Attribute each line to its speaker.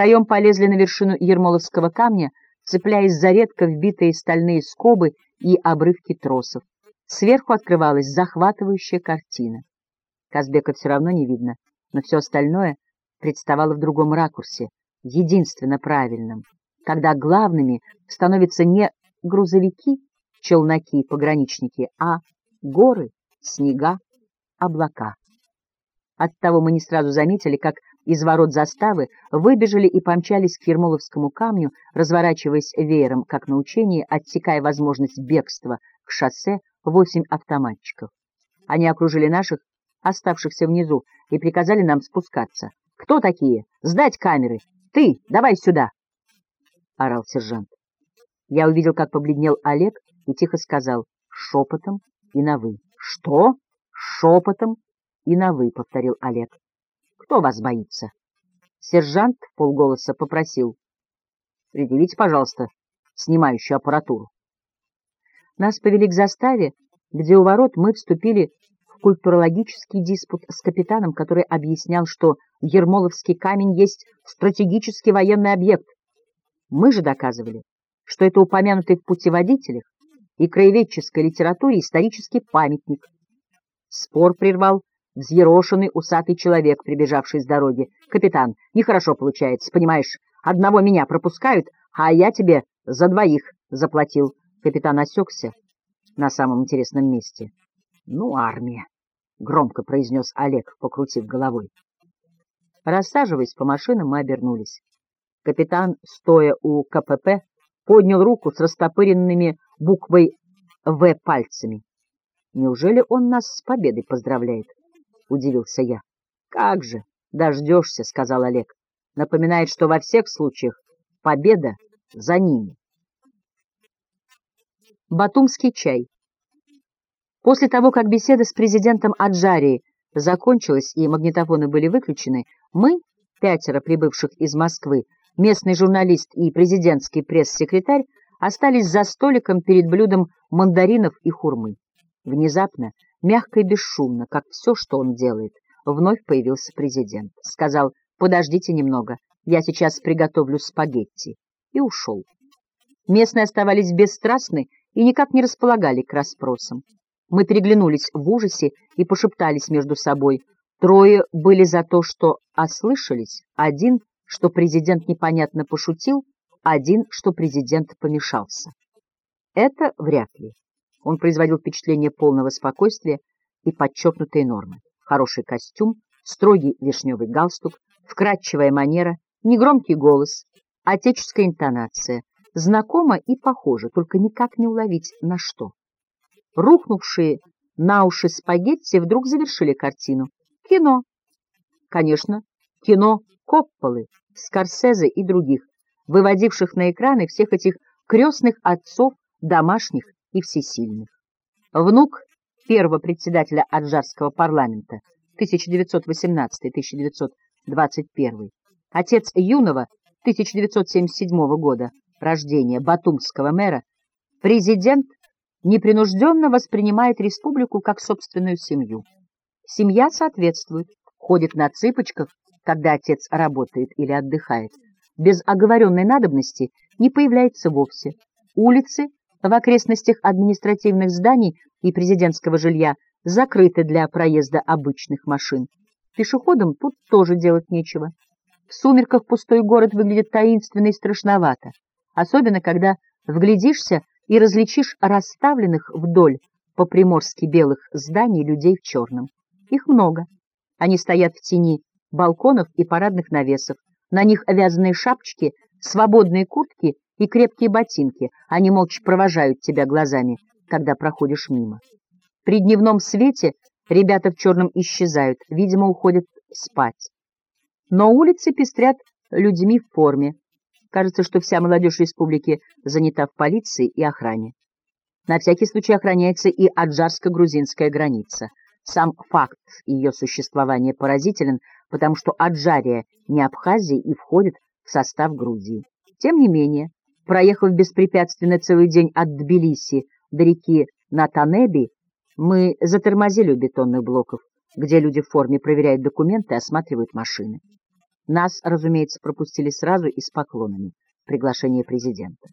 Speaker 1: Втроем полезли на вершину Ермоловского камня, цепляясь за редко вбитые стальные скобы и обрывки тросов. Сверху открывалась захватывающая картина. Казбека все равно не видно, но все остальное представало в другом ракурсе, единственно правильном, когда главными становятся не грузовики, челноки, пограничники, а горы, снега, облака. Оттого мы не сразу заметили, как из ворот заставы выбежали и помчались к Ермоловскому камню, разворачиваясь веером, как на учении, отсекая возможность бегства к шоссе восемь автоматчиков. Они окружили наших, оставшихся внизу, и приказали нам спускаться. «Кто такие? Сдать камеры! Ты, давай сюда!» — орал сержант. Я увидел, как побледнел Олег, и тихо сказал «шепотом и на «вы». «Что?» «Шепотом и на «вы», — повторил Олег. «Кто вас боится?» Сержант полголоса попросил «Предъявите, пожалуйста, снимающую аппаратуру». Нас повели к заставе, где у ворот мы вступили в культурологический диспут с капитаном, который объяснял, что Ермоловский камень есть стратегический военный объект. Мы же доказывали, что это упомянутый в путеводителях и краеведческой литературе исторический памятник. Спор прервал взъерошенный усатый человек, прибежавший с дороги. «Капитан, нехорошо получается, понимаешь, одного меня пропускают, а я тебе за двоих заплатил». Капитан осекся на самом интересном месте. «Ну, армия», — громко произнес Олег, покрутив головой. Рассаживаясь по машинам, мы обернулись. Капитан, стоя у КПП, поднял руку с растопыренными буквой «В» пальцами. «Неужели он нас с победой поздравляет?» — удивился я. «Как же, дождешься», — сказал Олег. «Напоминает, что во всех случаях победа за ними». Батумский чай. После того, как беседа с президентом Аджарии закончилась и магнитофоны были выключены, мы, пятеро прибывших из Москвы, местный журналист и президентский пресс-секретарь, остались за столиком перед блюдом мандаринов и хурмы. Внезапно, мягко и бесшумно, как все, что он делает, вновь появился президент. Сказал «Подождите немного, я сейчас приготовлю спагетти» и ушел. Местные оставались бесстрастны и никак не располагали к расспросам. Мы переглянулись в ужасе и пошептались между собой. Трое были за то, что ослышались, один, что президент непонятно пошутил, один, что президент помешался. Это вряд ли. Он производил впечатление полного спокойствия и подчеркнутой нормы. Хороший костюм, строгий вишневый галстук, вкрадчивая манера, негромкий голос, отеческая интонация, знакомо и похоже, только никак не уловить на что. Рухнувшие на уши спагетти вдруг завершили картину. Кино. Конечно, кино Копполы, Скорсезе и других, выводивших на экраны всех этих крестных отцов, домашних и всесильных. Внук первого председателя Аджарского парламента 1918-1921, отец юного 1977 года рождения батумского мэра, президент непринужденно воспринимает республику как собственную семью. Семья соответствует, ходит на цыпочках, когда отец работает или отдыхает, без оговоренной надобности не появляется вовсе. Улицы в окрестностях административных зданий и президентского жилья закрыты для проезда обычных машин. Пешеходам тут тоже делать нечего. В сумерках пустой город выглядит таинственно и страшновато особенно когда вглядишься и различишь расставленных вдоль по-приморски белых зданий людей в черном. Их много. Они стоят в тени балконов и парадных навесов. На них вязаные шапочки, свободные куртки и крепкие ботинки. Они молча провожают тебя глазами, когда проходишь мимо. При дневном свете ребята в черном исчезают, видимо, уходят спать. Но улицы пестрят людьми в форме, Кажется, что вся молодежь республики занята в полиции и охране. На всякий случай охраняется и аджарско-грузинская граница. Сам факт ее существования поразителен, потому что Аджария не Абхазия и входит в состав Грузии. Тем не менее, проехав беспрепятственно целый день от Тбилиси до реки Натанеби, мы затормозили у бетонных блоков, где люди в форме проверяют документы и осматривают машины. Нас, разумеется, пропустили сразу и с поклонами. Приглашение президента.